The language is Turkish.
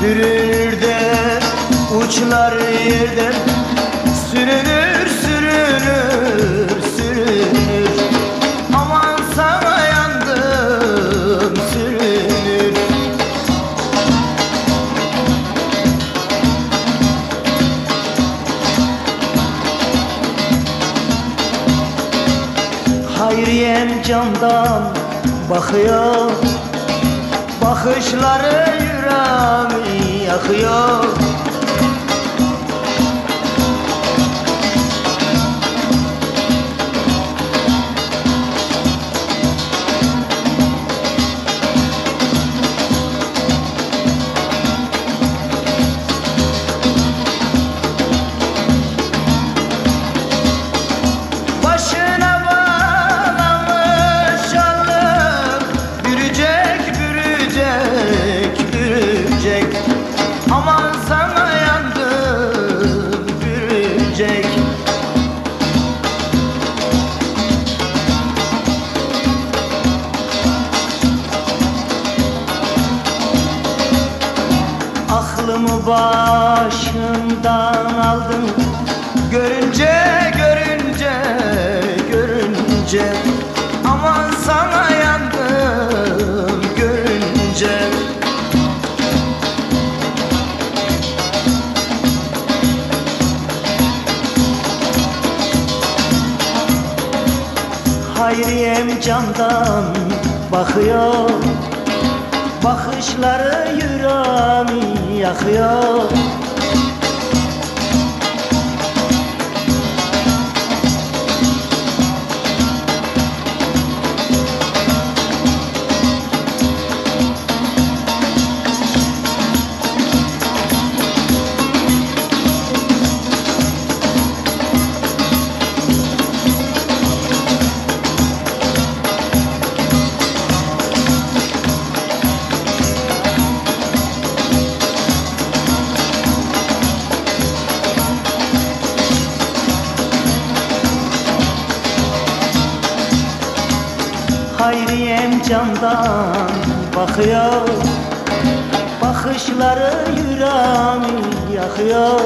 bakışları yerden Sürünür sürünür sürünür Aman sana yandım sürünür Hayriyem camdan bakıyor. Bakışları yüreğimi yakıyor sana yandım, bürecek Aklımı başımdan aldın Hayriyem camdan bakıyor. Bakışları yüreğimi yakıyor Hayriyem camdan bakıyor. Bakışları yüreğimi yakıyor